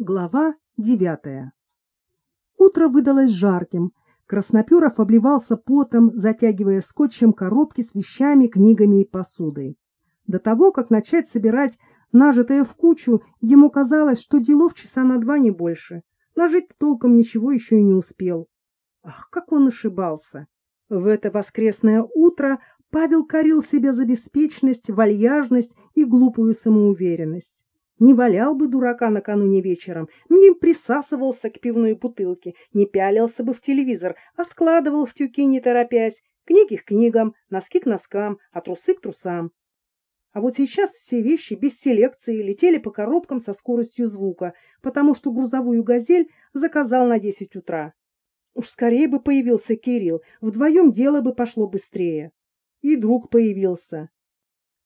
Глава девятая. Утро выдалось жарким. Красноперов обливался потом, затягивая скотчем коробки с вещами, книгами и посудой. До того, как начать собирать нажитое в кучу, ему казалось, что делов часа на два не больше. Нажить толком ничего еще и не успел. Ах, как он ошибался! В это воскресное утро Павел корил себя за беспечность, вальяжность и глупую самоуверенность. Не валял бы дурака накануне вечером, не присасывался к пивной бутылке, не пялился бы в телевизор, а складывал в тюки, не торопясь, книги к книгам, носки к носкам, а трусы к трусам. А вот сейчас все вещи без селекции летели по коробкам со скоростью звука, потому что грузовую «Газель» заказал на десять утра. Уж скорее бы появился Кирилл, вдвоем дело бы пошло быстрее. И друг появился.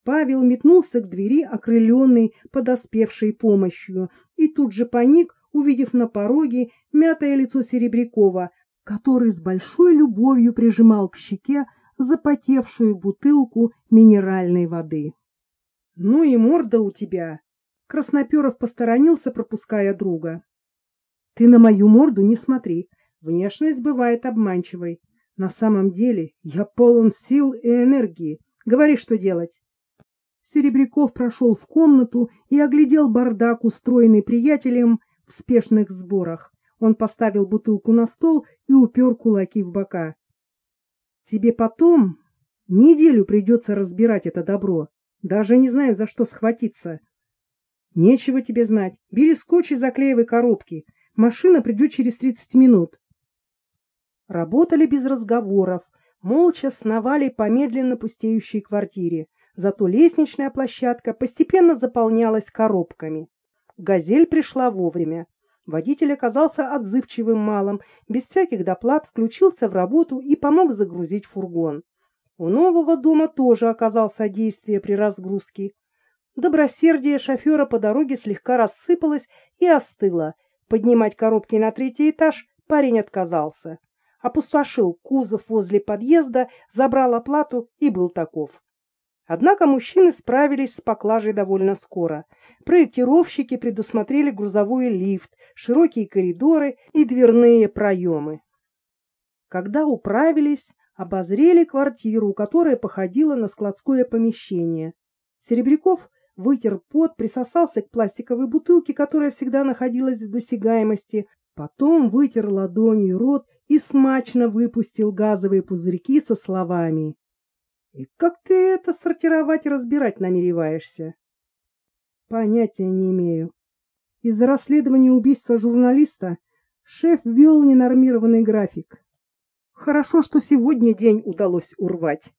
Павел метнулся к двери, окрыленный подоспевшей помощью, и тут же паник, увидев на пороге мятое лицо Серебрякова, который с большой любовью прижимал к щеке запотевшую бутылку минеральной воды. — Ну и морда у тебя! — Красноперов посторонился, пропуская друга. — Ты на мою морду не смотри, внешность бывает обманчивой. На самом деле я полон сил и энергии. Говори, что делать. Серебряков прошел в комнату и оглядел бардак, устроенный приятелем в спешных сборах. Он поставил бутылку на стол и упер кулаки в бока. — Тебе потом неделю придется разбирать это добро. Даже не знаю, за что схватиться. — Нечего тебе знать. Бери скотч и заклеивай коробки. Машина придет через тридцать минут. Работали без разговоров, молча сновали по медленно пустеющей квартире зато лестничная площадка постепенно заполнялась коробками. «Газель» пришла вовремя. Водитель оказался отзывчивым малым, без всяких доплат включился в работу и помог загрузить фургон. У нового дома тоже оказал содействие при разгрузке. Добросердие шофера по дороге слегка рассыпалось и остыло. Поднимать коробки на третий этаж парень отказался. Опустошил кузов возле подъезда, забрал оплату и был таков. Однако мужчины справились с поклажей довольно скоро. Проектировщики предусмотрели грузовой лифт, широкие коридоры и дверные проемы. Когда управились, обозрели квартиру, которая походила на складское помещение. Серебряков вытер пот, присосался к пластиковой бутылке, которая всегда находилась в досягаемости, потом вытер ладонью рот и смачно выпустил газовые пузырьки со словами и как ты это сортировать и разбирать намереваешься? Понятия не имею. Из-за расследования убийства журналиста шеф ввел ненормированный график. Хорошо, что сегодня день удалось урвать.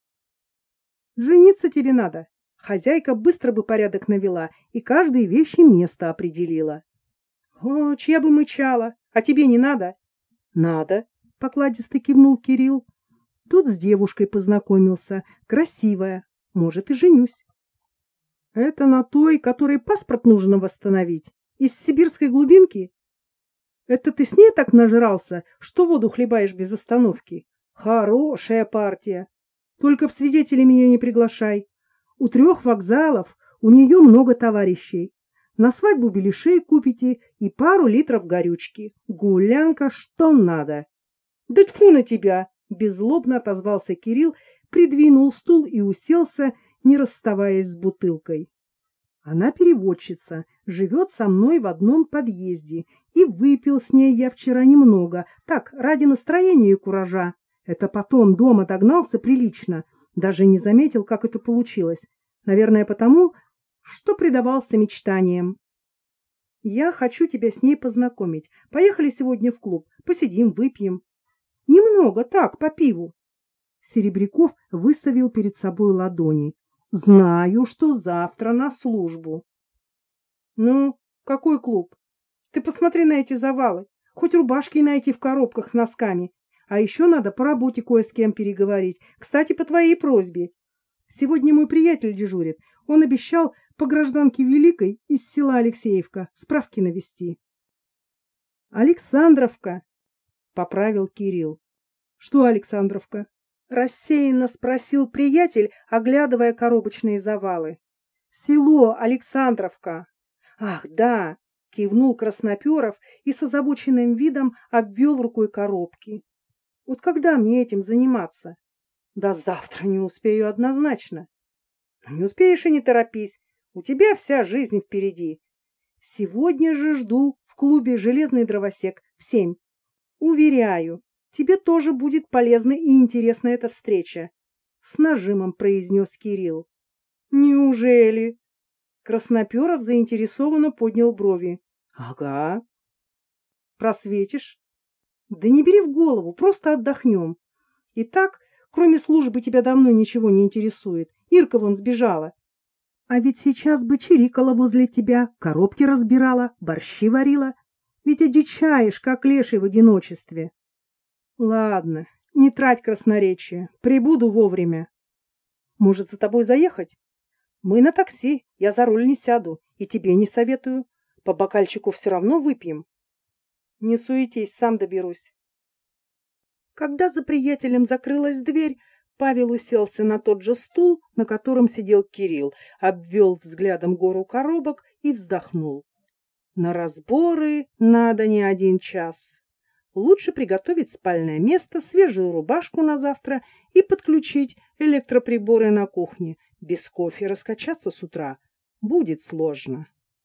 Жениться тебе надо. Хозяйка быстро бы порядок навела и каждой вещи место определила. О, чья бы мычала. А тебе не надо? Надо, покладисто кивнул Кирилл. Тут с девушкой познакомился. Красивая. Может, и женюсь. Это на той, которой паспорт нужно восстановить. Из сибирской глубинки? Это ты с ней так нажрался, что воду хлебаешь без остановки? Хорошая партия. Только в свидетели меня не приглашай. У трех вокзалов у нее много товарищей. На свадьбу беляшей купите и пару литров горючки. Гулянка что надо. Да тьфу на тебя! Беззлобно отозвался Кирилл, придвинул стул и уселся, не расставаясь с бутылкой. Она переводчица, живет со мной в одном подъезде, и выпил с ней я вчера немного, так, ради настроения и куража. Это потом дома догнался прилично, даже не заметил, как это получилось. Наверное, потому, что предавался мечтаниям. Я хочу тебя с ней познакомить. Поехали сегодня в клуб, посидим, выпьем. Немного, так, по пиву. Серебряков выставил перед собой ладони. Знаю, что завтра на службу. Ну, какой клуб? Ты посмотри на эти завалы. Хоть рубашки найти в коробках с носками. А еще надо по работе кое с кем переговорить. Кстати, по твоей просьбе. Сегодня мой приятель дежурит. Он обещал по гражданке Великой из села Алексеевка справки навести. Александровка, — поправил Кирилл. — Что, Александровка? — рассеянно спросил приятель, оглядывая коробочные завалы. — Село Александровка. — Ах, да! Кивнул Красноперов и с озабоченным видом обвел рукой коробки. Вот когда мне этим заниматься? Да завтра не успею однозначно. Не успеешь и не торопись. У тебя вся жизнь впереди. Сегодня же жду в клубе «Железный дровосек» в семь. Уверяю, тебе тоже будет полезна и интересна эта встреча. С нажимом произнес Кирилл. Неужели? Красноперов заинтересованно поднял брови. Ага. Просветишь? Да не бери в голову, просто отдохнем. И так, кроме службы, тебя давно ничего не интересует. Ирка вон сбежала. А ведь сейчас бы чирикала возле тебя, коробки разбирала, борщи варила. Ведь одичаешь, как леший в одиночестве. Ладно, не трать красноречие, прибуду вовремя. Может, за тобой заехать? Мы на такси, я за руль не сяду, и тебе не советую. По бокальчику все равно выпьем. Не суетись, сам доберусь. Когда за приятелем закрылась дверь, Павел уселся на тот же стул, на котором сидел Кирилл, обвел взглядом гору коробок и вздохнул. На разборы надо не один час. Лучше приготовить спальное место, свежую рубашку на завтра и подключить электроприборы на кухне. Без кофе раскачаться с утра будет сложно.